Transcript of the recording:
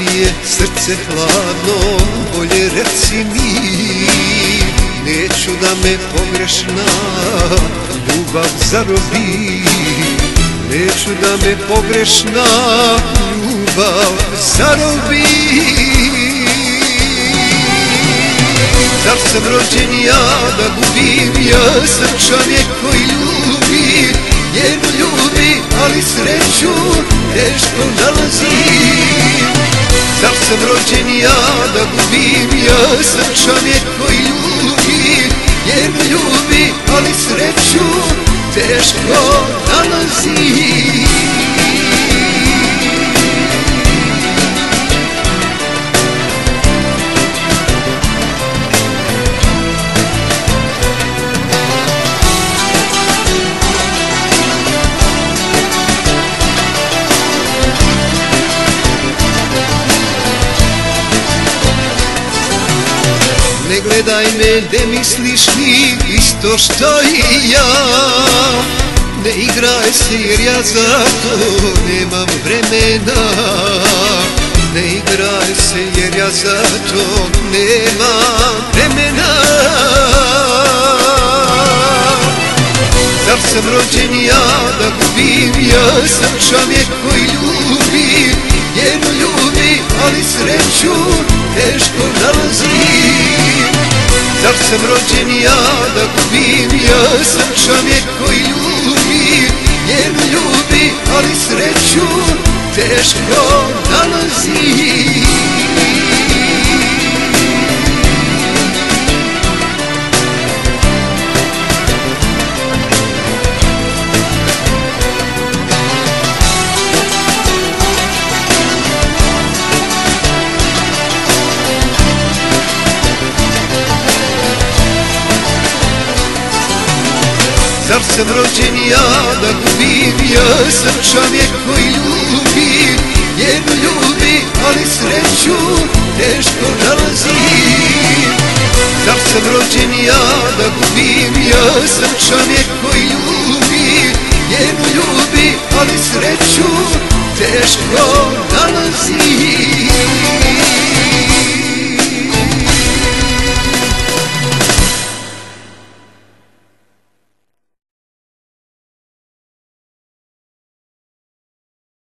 je srce hladno, bolje reci mi. Neću da me pogrešna ljubav zarobi. Neću da me pogrešna ljubav zarobi. Zar sam rođen ja da gubim, ja sam čovjek koji ljubi Jedno ljubi, ali sreću teško nalazim sam rođen ja da gubim, ja sam čovjek koji ljubi. Jedno ljubi, ali sreću teško nalazim Ne gledaj me, ne misliš ti isto što i ja. Ne igraj se jer ja za to nemam vremena. Ne igraj se jer ja za to nemam vremena. Zar sam rođen ja da gubim, ja sam čovjek koji ljubi Jedno ljubi, ali sreću teško nalazim sam rođen ja da gubim, ja sam čovjek koji ljubi Jedno ljubi, ali sreću teško Zar sam rođen ja da gubim, ja sam čovjek koji ljubi. Jedno ljubi, ali sreću teško nalazim Zar sam rođen ja da gubim, ja sam čovjek koji ljubi. Jedno ljubi, ali sreću teško nalazim